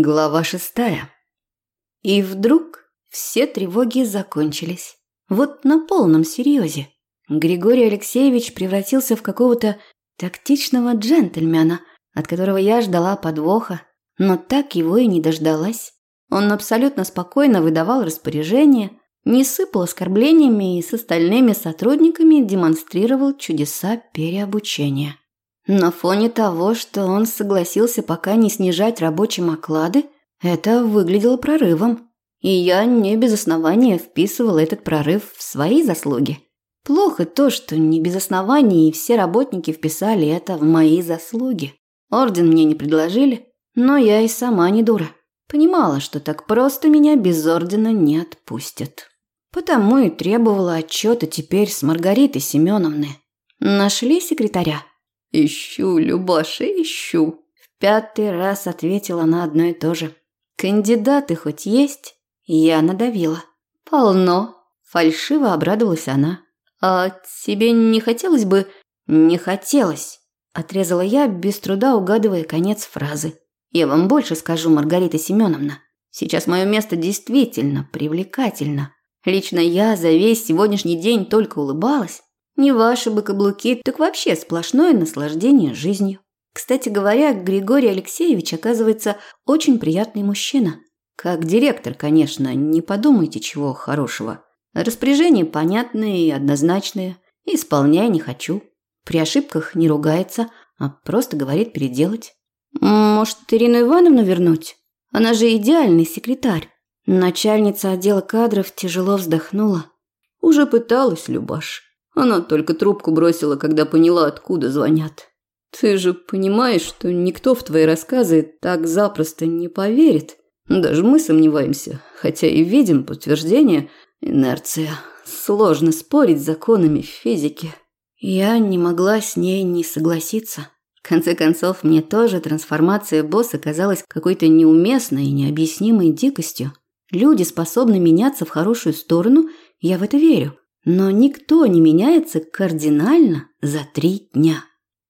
Глава шестая. И вдруг все тревоги закончились. Вот на полном серьезе. Григорий Алексеевич превратился в какого-то тактичного джентльмена, от которого я ждала подвоха, но так его и не дождалась. Он абсолютно спокойно выдавал распоряжения, не сыпал оскорблениями и с остальными сотрудниками демонстрировал чудеса переобучения. На фоне того, что он согласился пока не снижать рабочим оклады, это выглядело прорывом. И я не без основания вписывала этот прорыв в свои заслуги. Плохо то, что не без оснований все работники вписали это в мои заслуги. Орден мне не предложили, но я и сама не дура. Понимала, что так просто меня без ордена не отпустят. Потому и требовала отчета теперь с Маргаритой Семеновны. Нашли секретаря? «Ищу, Любаша, ищу», – в пятый раз ответила на одно и то же. «Кандидаты хоть есть?» Я надавила. «Полно», – фальшиво обрадовалась она. «А тебе не хотелось бы...» «Не хотелось», – отрезала я, без труда угадывая конец фразы. «Я вам больше скажу, Маргарита Семеновна. Сейчас мое место действительно привлекательно. Лично я за весь сегодняшний день только улыбалась, не ваши бы каблуки, так вообще сплошное наслаждение жизнью. Кстати говоря, Григорий Алексеевич, оказывается, очень приятный мужчина. Как директор, конечно, не подумайте чего хорошего. Распоряжения понятные и однозначные. Исполняй не хочу. При ошибках не ругается, а просто говорит переделать. Может, Ирину Ивановну вернуть? Она же идеальный секретарь. Начальница отдела кадров тяжело вздохнула. Уже пыталась, Любаш. Она только трубку бросила, когда поняла, откуда звонят. Ты же понимаешь, что никто в твои рассказы так запросто не поверит. Даже мы сомневаемся, хотя и видим подтверждение. Инерция. Сложно спорить с законами физики. Я не могла с ней не согласиться. В конце концов, мне тоже трансформация босса казалась какой-то неуместной и необъяснимой дикостью. Люди способны меняться в хорошую сторону, я в это верю. Но никто не меняется кардинально за три дня.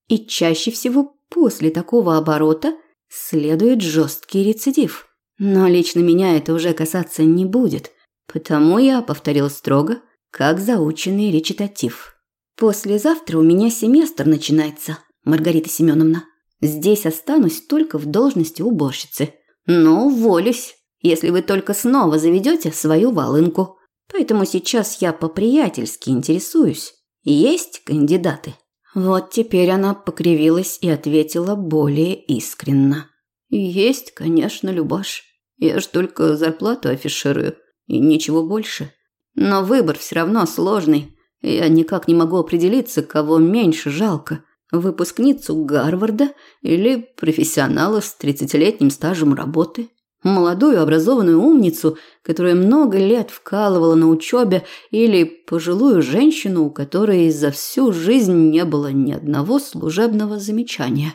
И чаще всего после такого оборота следует жесткий рецидив. Но лично меня это уже касаться не будет, потому я повторил строго, как заученный речитатив. Послезавтра у меня семестр начинается, Маргарита Семеновна. Здесь останусь только в должности уборщицы. Но уволюсь, если вы только снова заведете свою волынку. Поэтому сейчас я по-приятельски интересуюсь. Есть кандидаты? Вот теперь она покривилась и ответила более искренно. Есть, конечно, Любаш. Я ж только зарплату афиширую и ничего больше. Но выбор все равно сложный. Я никак не могу определиться, кого меньше жалко. Выпускницу Гарварда или профессионала с 30-летним стажем работы. Молодую образованную умницу, которая много лет вкалывала на учебе, или пожилую женщину, у которой за всю жизнь не было ни одного служебного замечания.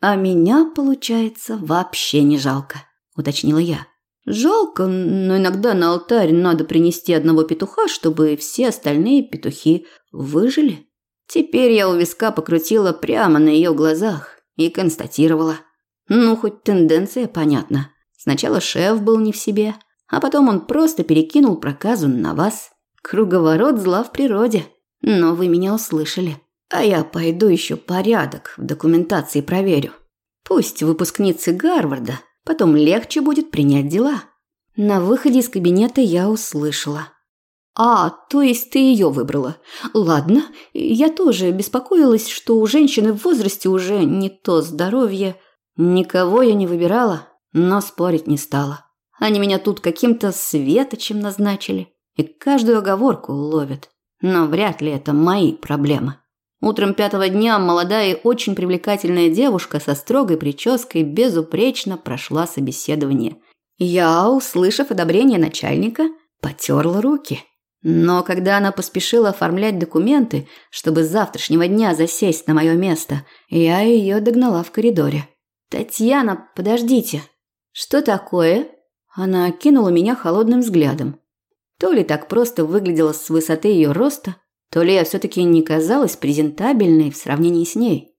«А меня, получается, вообще не жалко», – уточнила я. «Жалко, но иногда на алтарь надо принести одного петуха, чтобы все остальные петухи выжили». Теперь я у виска покрутила прямо на ее глазах и констатировала. Ну, хоть тенденция понятна. Сначала шеф был не в себе, а потом он просто перекинул проказу на вас. Круговорот зла в природе. Но вы меня услышали. А я пойду еще порядок в документации проверю. Пусть выпускницы Гарварда потом легче будет принять дела. На выходе из кабинета я услышала. «А, то есть ты ее выбрала. Ладно, я тоже беспокоилась, что у женщины в возрасте уже не то здоровье. Никого я не выбирала но спорить не стала. Они меня тут каким-то светочем назначили и каждую оговорку ловят. Но вряд ли это мои проблемы. Утром пятого дня молодая и очень привлекательная девушка со строгой прической безупречно прошла собеседование. Я, услышав одобрение начальника, потерла руки. Но когда она поспешила оформлять документы, чтобы с завтрашнего дня засесть на мое место, я ее догнала в коридоре. «Татьяна, подождите», «Что такое?» Она окинула меня холодным взглядом. То ли так просто выглядела с высоты ее роста, то ли я все-таки не казалась презентабельной в сравнении с ней.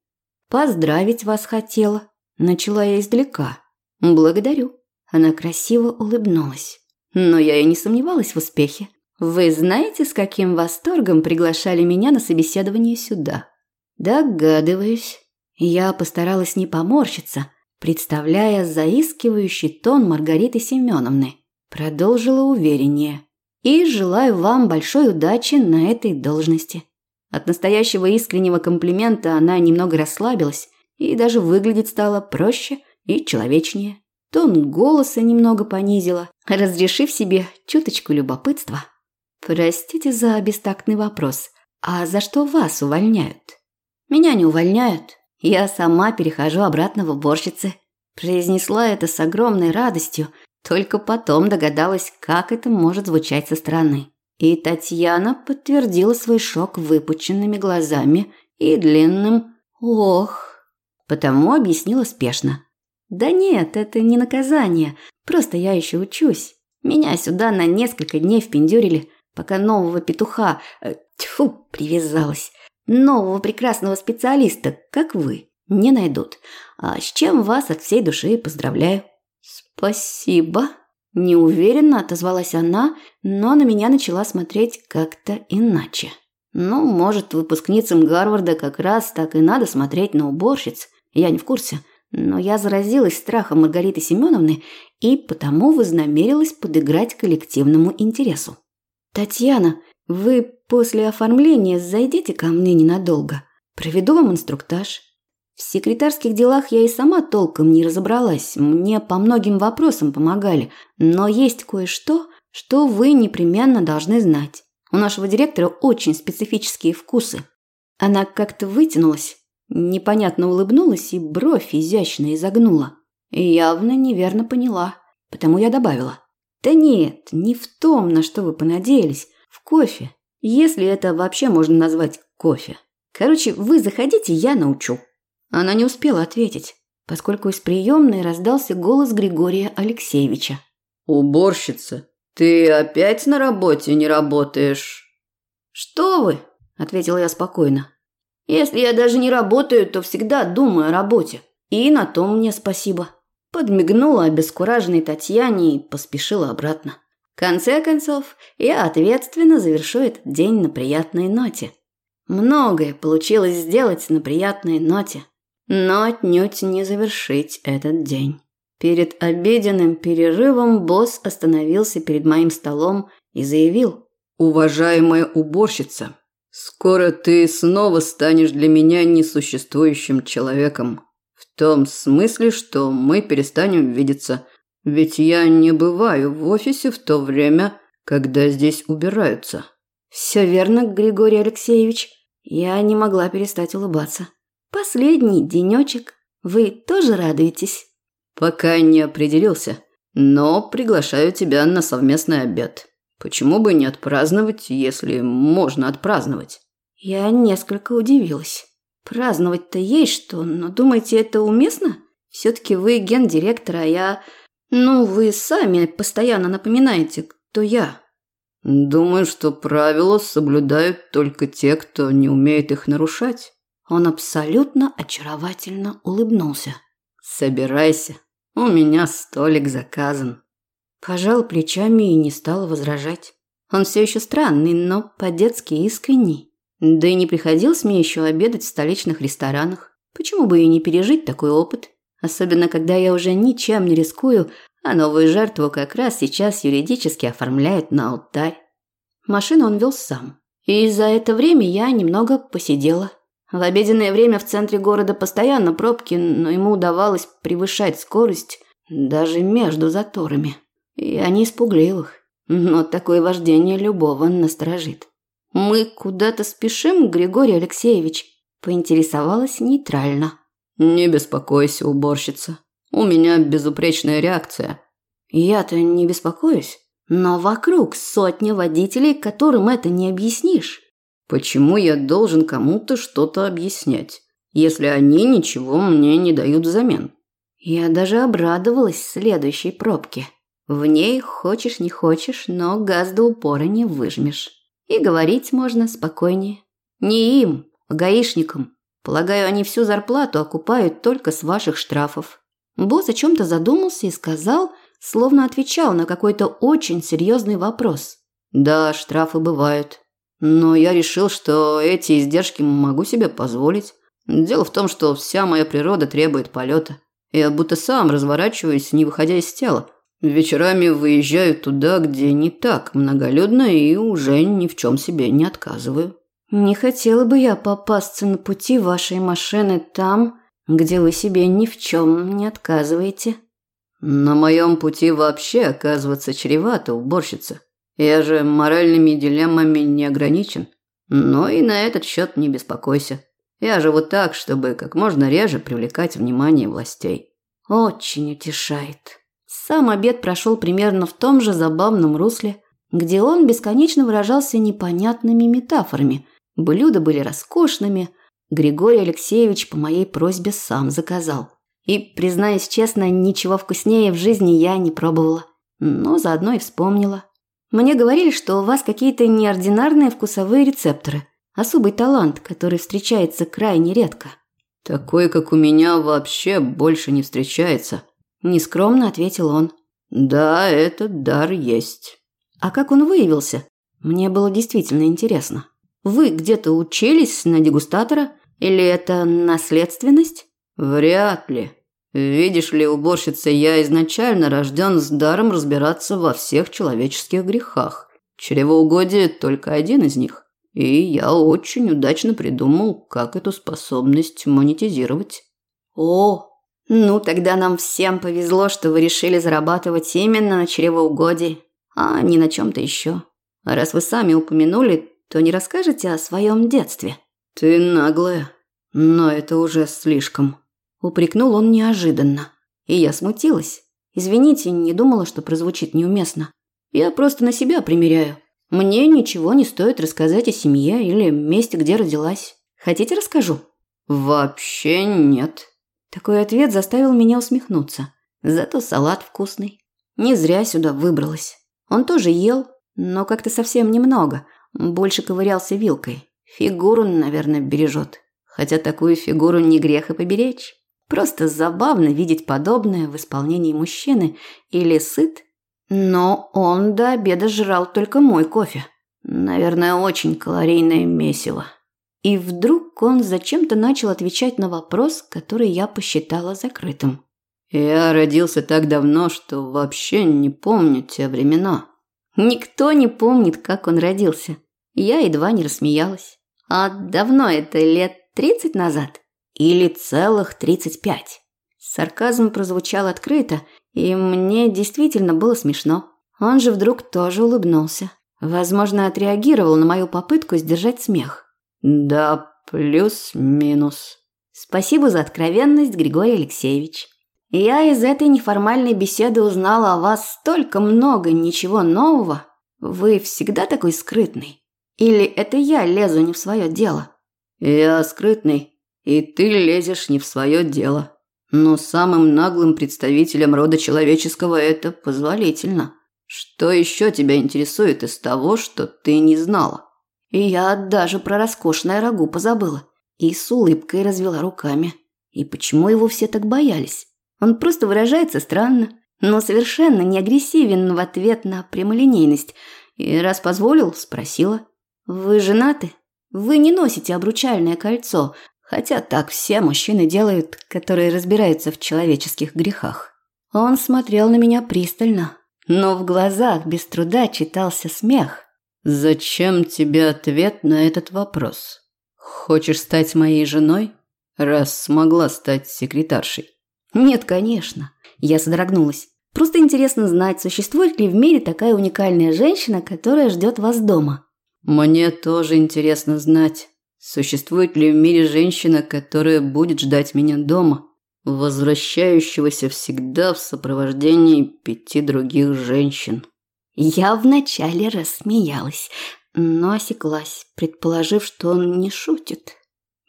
«Поздравить вас хотела», – начала я издалека. «Благодарю». Она красиво улыбнулась. Но я и не сомневалась в успехе. Вы знаете, с каким восторгом приглашали меня на собеседование сюда? Догадываюсь. Я постаралась не поморщиться, представляя заискивающий тон Маргариты Семеновны. Продолжила увереннее. И желаю вам большой удачи на этой должности. От настоящего искреннего комплимента она немного расслабилась и даже выглядеть стала проще и человечнее. Тон голоса немного понизила, разрешив себе чуточку любопытства. Простите за бестактный вопрос. А за что вас увольняют? Меня не увольняют. Я сама перехожу обратно в уборщицы. Произнесла это с огромной радостью, только потом догадалась, как это может звучать со стороны. И Татьяна подтвердила свой шок выпученными глазами и длинным «ох». Потому объяснила спешно. «Да нет, это не наказание, просто я еще учусь. Меня сюда на несколько дней впендюрили, пока нового петуха, э, тьфу, привязалась, нового прекрасного специалиста, как вы, не найдут. А с чем вас от всей души поздравляю. Спасибо. Неуверенно отозвалась она, но на меня начала смотреть как-то иначе. Ну, может, выпускницам Гарварда как раз так и надо смотреть на уборщиц. Я не в курсе. Но я заразилась страхом Маргариты Семеновны и потому вознамерилась подыграть коллективному интересу. «Татьяна, вы после оформления зайдите ко мне ненадолго. Проведу вам инструктаж. В секретарских делах я и сама толком не разобралась. Мне по многим вопросам помогали. Но есть кое-что, что вы непременно должны знать. У нашего директора очень специфические вкусы. Она как-то вытянулась, непонятно улыбнулась и бровь изящно изогнула. Явно неверно поняла, потому я добавила. Да нет, не в том, на что вы понадеялись. В кофе. Если это вообще можно назвать кофе. Короче, вы заходите, я научу. Она не успела ответить, поскольку из приемной раздался голос Григория Алексеевича. «Уборщица, ты опять на работе не работаешь?» «Что вы?» – ответила я спокойно. «Если я даже не работаю, то всегда думаю о работе. И на том мне спасибо». Подмигнула обескураженной Татьяне и поспешила обратно. Конце концов, я ответственно завершу этот день на приятной ноте. Многое получилось сделать на приятной ноте но отнюдь не завершить этот день. Перед обеденным перерывом босс остановился перед моим столом и заявил. «Уважаемая уборщица, скоро ты снова станешь для меня несуществующим человеком. В том смысле, что мы перестанем видеться. Ведь я не бываю в офисе в то время, когда здесь убираются». «Все верно, Григорий Алексеевич». Я не могла перестать улыбаться. Последний денечек. Вы тоже радуетесь? Пока не определился, но приглашаю тебя на совместный обед. Почему бы не отпраздновать, если можно отпраздновать? Я несколько удивилась. Праздновать-то есть что, но думаете, это уместно? Все-таки вы гендиректор, а я... Ну, вы сами постоянно напоминаете, кто я. Думаю, что правила соблюдают только те, кто не умеет их нарушать. Он абсолютно очаровательно улыбнулся. «Собирайся, у меня столик заказан». Пожал плечами и не стал возражать. Он все еще странный, но по-детски искренний. Да и не приходилось мне еще обедать в столичных ресторанах. Почему бы и не пережить такой опыт? Особенно, когда я уже ничем не рискую, а новую жертву как раз сейчас юридически оформляют на алтарь. Машину он вел сам. И за это время я немного посидела, в обеденное время в центре города постоянно пробки, но ему удавалось превышать скорость даже между заторами. Я не испугливых, но такое вождение любого насторожит. «Мы куда-то спешим, Григорий Алексеевич?» – поинтересовалась нейтрально. «Не беспокойся, уборщица. У меня безупречная реакция». «Я-то не беспокоюсь, но вокруг сотни водителей, которым это не объяснишь». Почему я должен кому-то что-то объяснять, если они ничего мне не дают взамен? Я даже обрадовалась следующей пробке. В ней хочешь не хочешь, но газ до упора не выжмешь. И говорить можно спокойнее. Не им, а гаишникам. Полагаю, они всю зарплату окупают только с ваших штрафов. Босс о чем-то задумался и сказал, словно отвечал на какой-то очень серьезный вопрос. Да, штрафы бывают. Но я решил, что эти издержки могу себе позволить. Дело в том, что вся моя природа требует полета. Я будто сам разворачиваюсь, не выходя из тела. Вечерами выезжаю туда, где не так многолюдно и уже ни в чем себе не отказываю. Не хотела бы я попасться на пути вашей машины там, где вы себе ни в чем не отказываете. На моем пути вообще оказываться чревато, уборщица. Я же моральными дилеммами не ограничен. Но и на этот счет не беспокойся. Я живу так, чтобы как можно реже привлекать внимание властей. Очень утешает. Сам обед прошел примерно в том же забавном русле, где он бесконечно выражался непонятными метафорами. Блюда были роскошными. Григорий Алексеевич по моей просьбе сам заказал. И, признаюсь честно, ничего вкуснее в жизни я не пробовала. Но заодно и вспомнила. Мне говорили, что у вас какие-то неординарные вкусовые рецепторы – Особый талант, который встречается крайне редко. Такой, как у меня, вообще больше не встречается. Нескромно ответил он. Да, этот дар есть. А как он выявился? Мне было действительно интересно. Вы где-то учились на дегустатора? Или это наследственность? Вряд ли. Видишь ли, уборщица, я изначально рожден с даром разбираться во всех человеческих грехах. Чревоугодие только один из них. И я очень удачно придумал, как эту способность монетизировать. О, ну тогда нам всем повезло, что вы решили зарабатывать именно на чревоугодии, а не на чем-то еще. Раз вы сами упомянули, то не расскажете о своем детстве? Ты наглая, но это уже слишком. Упрекнул он неожиданно. И я смутилась. Извините, не думала, что прозвучит неуместно. Я просто на себя примеряю. Мне ничего не стоит рассказать о семье или месте, где родилась. Хотите, расскажу? Вообще нет. Такой ответ заставил меня усмехнуться. Зато салат вкусный. Не зря сюда выбралась. Он тоже ел, но как-то совсем немного. Больше ковырялся вилкой. Фигуру, наверное, бережет. Хотя такую фигуру не грех и поберечь. Просто забавно видеть подобное в исполнении мужчины или сыт, но он до обеда жрал только мой кофе. Наверное, очень калорийное месиво. И вдруг он зачем-то начал отвечать на вопрос, который я посчитала закрытым. «Я родился так давно, что вообще не помню те времена». Никто не помнит, как он родился. Я едва не рассмеялась. А давно это лет тридцать назад? Или целых тридцать пять? Сарказм прозвучал открыто, и мне действительно было смешно. Он же вдруг тоже улыбнулся. Возможно, отреагировал на мою попытку сдержать смех. Да, плюс-минус. Спасибо за откровенность, Григорий Алексеевич. Я из этой неформальной беседы узнала о вас столько много ничего нового. Вы всегда такой скрытный. Или это я лезу не в свое дело? Я скрытный, и ты лезешь не в свое дело. Но самым наглым представителям рода человеческого это позволительно. Что еще тебя интересует из того, что ты не знала? И я даже про роскошное рагу позабыла. И с улыбкой развела руками. И почему его все так боялись? Он просто выражается странно, но совершенно не агрессивен в ответ на прямолинейность. И раз позволил, спросила. «Вы женаты? Вы не носите обручальное кольцо, Хотя так все мужчины делают, которые разбираются в человеческих грехах. Он смотрел на меня пристально, но в глазах без труда читался смех. «Зачем тебе ответ на этот вопрос? Хочешь стать моей женой, раз смогла стать секретаршей?» «Нет, конечно». Я содрогнулась. «Просто интересно знать, существует ли в мире такая уникальная женщина, которая ждет вас дома?» «Мне тоже интересно знать». Существует ли в мире женщина, которая будет ждать меня дома, возвращающегося всегда в сопровождении пяти других женщин? Я вначале рассмеялась, но осеклась, предположив, что он не шутит.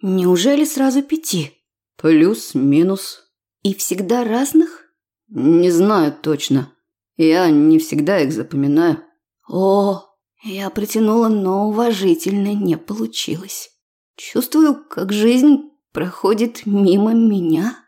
Неужели сразу пяти? Плюс-минус. И всегда разных? Не знаю точно. Я не всегда их запоминаю. О, я протянула, но уважительно не получилось. Чувствую, как жизнь проходит мимо меня.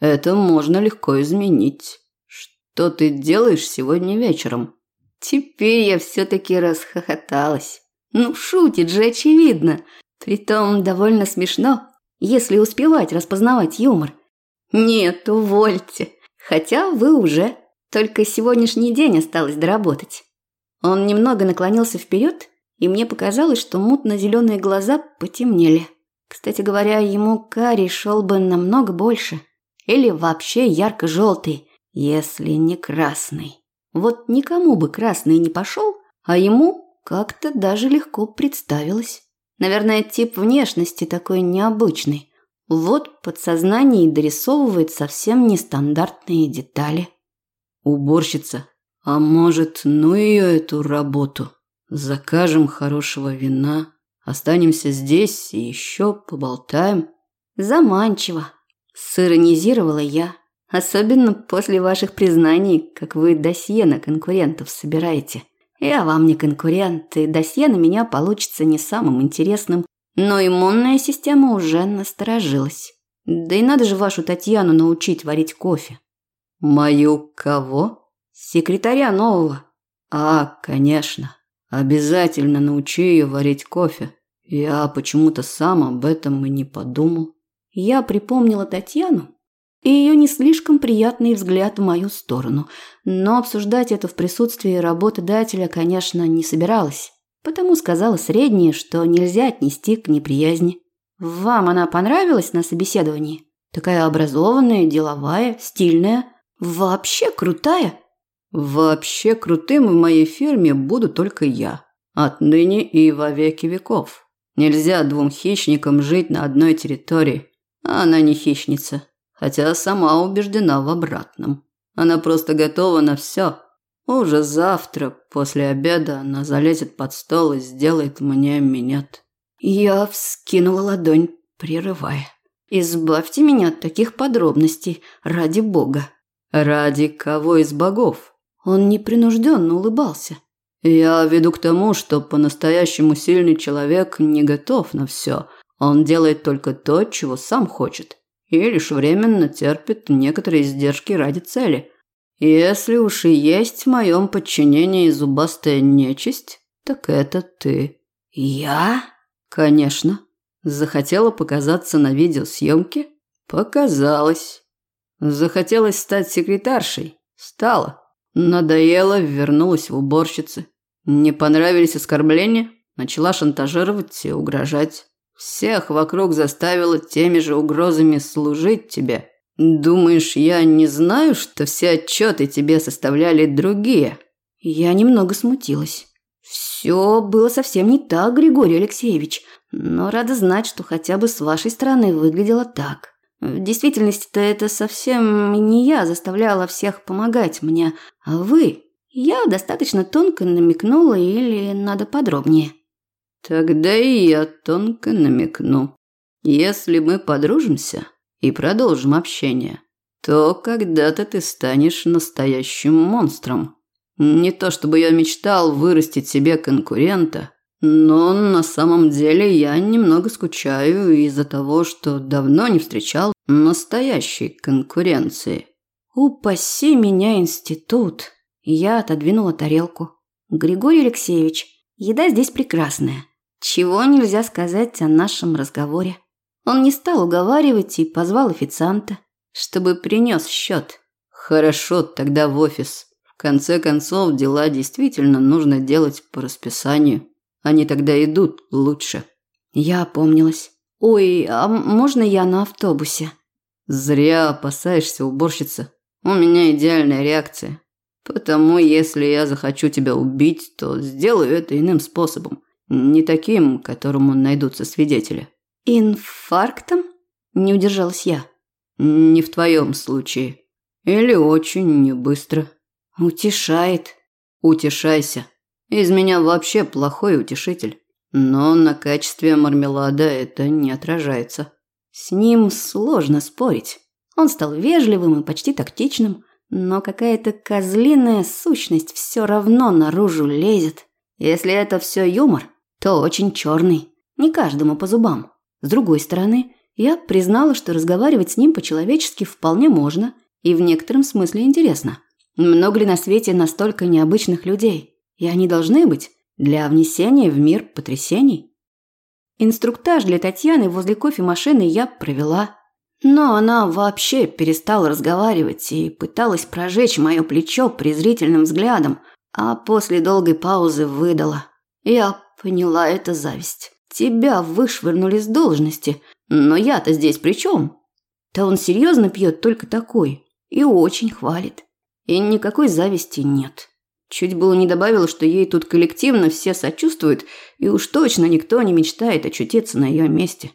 Это можно легко изменить. что ты делаешь сегодня вечером?» Теперь я все-таки расхохоталась. Ну, шутит же, очевидно. Притом довольно смешно, если успевать распознавать юмор. Нет, увольте. Хотя вы уже. Только сегодняшний день осталось доработать. Он немного наклонился вперед, и мне показалось, что мутно-зеленые глаза потемнели. Кстати говоря, ему карий шел бы намного больше. Или вообще ярко-желтый, если не красный. Вот никому бы красный не пошел, а ему как-то даже легко представилось. Наверное, тип внешности такой необычный. Вот подсознание и дорисовывает совсем нестандартные детали. Уборщица, а может, ну ее эту работу? Закажем хорошего вина, останемся здесь и еще поболтаем. Заманчиво. Сиронизировала я. Особенно после ваших признаний, как вы досье на конкурентов собираете. Я вам не конкурент, и досье на меня получится не самым интересным, но иммунная система уже насторожилась. Да и надо же вашу Татьяну научить варить кофе. Мою кого? Секретаря нового. А, конечно. Обязательно научи ее варить кофе. Я почему-то сам об этом и не подумал. Я припомнила Татьяну и ее не слишком приятный взгляд в мою сторону, но обсуждать это в присутствии работодателя, конечно, не собиралась, потому сказала среднее, что нельзя отнести к неприязни. Вам она понравилась на собеседовании? Такая образованная, деловая, стильная, вообще крутая. Вообще крутым в моей фирме буду только я. Отныне и во веки веков. Нельзя двум хищникам жить на одной территории. Она не хищница хотя сама убеждена в обратном. Она просто готова на все. Уже завтра, после обеда, она залезет под стол и сделает мне минет. Я вскинула ладонь, прерывая. Избавьте меня от таких подробностей, ради бога. Ради кого из богов? Он непринужденно улыбался. Я веду к тому, что по-настоящему сильный человек не готов на все. Он делает только то, чего сам хочет и лишь временно терпит некоторые издержки ради цели. Если уж и есть в моем подчинении зубастая нечисть, так это ты. Я? Конечно. Захотела показаться на видеосъемке? Показалось. Захотелось стать секретаршей? Стала. Надоело, вернулась в уборщицы. Не понравились оскорбления? Начала шантажировать и угрожать. Всех вокруг заставила теми же угрозами служить тебе. Думаешь, я не знаю, что все отчеты тебе составляли другие? Я немного смутилась. Все было совсем не так, Григорий Алексеевич, но рада знать, что хотя бы с вашей стороны выглядело так. В действительности-то это совсем не я заставляла всех помогать мне, а вы. Я достаточно тонко намекнула или надо подробнее. Тогда и я тонко намекну. Если мы подружимся и продолжим общение, то когда-то ты станешь настоящим монстром. Не то чтобы я мечтал вырастить себе конкурента, но на самом деле я немного скучаю из-за того, что давно не встречал настоящей конкуренции. Упаси меня институт. Я отодвинула тарелку. Григорий Алексеевич, еда здесь прекрасная. Чего нельзя сказать о нашем разговоре. Он не стал уговаривать и позвал официанта, чтобы принес счет. Хорошо, тогда в офис. В конце концов, дела действительно нужно делать по расписанию. Они тогда идут лучше. Я опомнилась. Ой, а можно я на автобусе? Зря опасаешься, уборщица. У меня идеальная реакция. Потому если я захочу тебя убить, то сделаю это иным способом. Не таким, которому найдутся свидетели. Инфарктом? Не удержалась я. Не в твоем случае. Или очень не быстро. Утешает. Утешайся. Из меня вообще плохой утешитель. Но на качестве мармелада это не отражается. С ним сложно спорить. Он стал вежливым и почти тактичным, но какая-то козлиная сущность все равно наружу лезет. Если это все юмор, то очень черный, не каждому по зубам. С другой стороны, я признала, что разговаривать с ним по-человечески вполне можно и в некотором смысле интересно. Много ли на свете настолько необычных людей? И они должны быть для внесения в мир потрясений? Инструктаж для Татьяны возле кофемашины я провела. Но она вообще перестала разговаривать и пыталась прожечь мое плечо презрительным взглядом, а после долгой паузы выдала. Я поняла, это зависть. Тебя вышвырнули с должности, но я-то здесь при чем? Да он серьезно пьет только такой и очень хвалит. И никакой зависти нет. Чуть было не добавил, что ей тут коллективно все сочувствуют, и уж точно никто не мечтает очутиться на ее месте.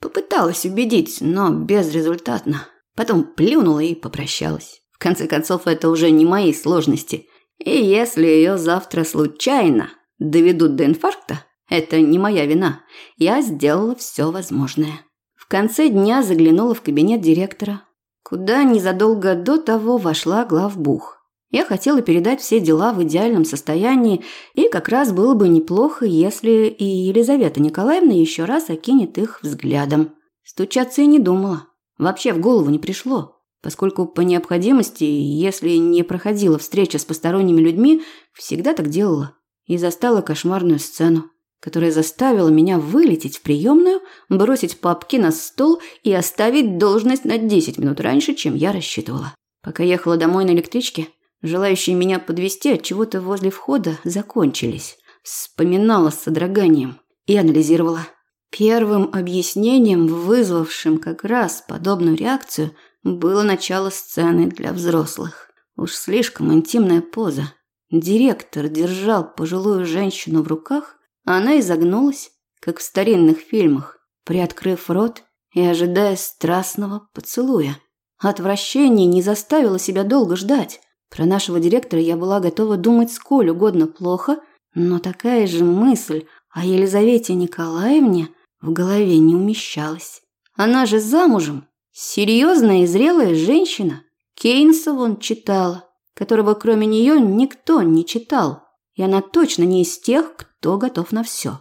Попыталась убедить, но безрезультатно. Потом плюнула и попрощалась. В конце концов, это уже не мои сложности. И если ее завтра случайно доведут до инфаркта, это не моя вина. Я сделала все возможное. В конце дня заглянула в кабинет директора, куда незадолго до того вошла главбух. Я хотела передать все дела в идеальном состоянии, и как раз было бы неплохо, если и Елизавета Николаевна еще раз окинет их взглядом. Стучаться и не думала. Вообще в голову не пришло, поскольку по необходимости, если не проходила встреча с посторонними людьми, всегда так делала. И застала кошмарную сцену, которая заставила меня вылететь в приемную, бросить папки на стол и оставить должность на 10 минут раньше, чем я рассчитывала. Пока ехала домой на электричке, Желающие меня подвести от чего-то возле входа закончились. Вспоминала с содроганием и анализировала. Первым объяснением, вызвавшим как раз подобную реакцию, было начало сцены для взрослых. Уж слишком интимная поза. Директор держал пожилую женщину в руках, а она изогнулась, как в старинных фильмах, приоткрыв рот и ожидая страстного поцелуя. Отвращение не заставило себя долго ждать. Про нашего директора я была готова думать сколь угодно плохо, но такая же мысль о Елизавете Николаевне в голове не умещалась. Она же замужем, серьезная и зрелая женщина. Кейнса вон читала, которого кроме нее никто не читал, и она точно не из тех, кто готов на все.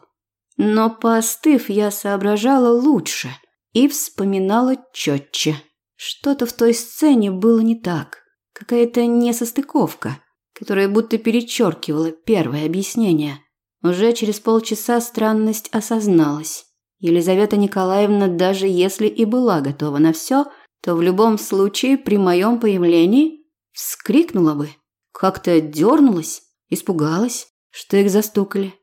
Но поостыв, я соображала лучше и вспоминала четче. Что-то в той сцене было не так. Какая-то несостыковка, которая будто перечеркивала первое объяснение. Уже через полчаса странность осозналась. Елизавета Николаевна, даже если и была готова на все, то в любом случае при моем появлении вскрикнула бы, как-то дернулась, испугалась, что их застукали.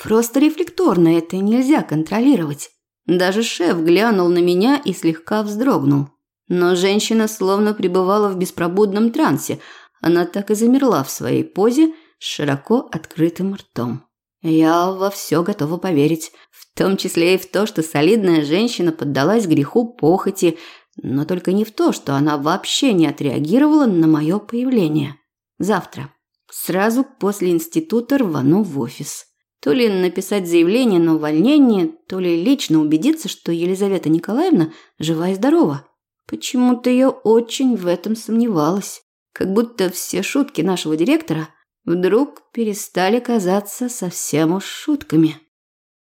Просто рефлекторно это нельзя контролировать. Даже шеф глянул на меня и слегка вздрогнул. Но женщина словно пребывала в беспробудном трансе. Она так и замерла в своей позе с широко открытым ртом. Я во все готова поверить, в том числе и в то, что солидная женщина поддалась греху похоти, но только не в то, что она вообще не отреагировала на мое появление. Завтра, сразу после института, рвану в офис. То ли написать заявление на увольнение, то ли лично убедиться, что Елизавета Николаевна жива и здорова. Почему-то я очень в этом сомневалась. Как будто все шутки нашего директора вдруг перестали казаться совсем уж шутками.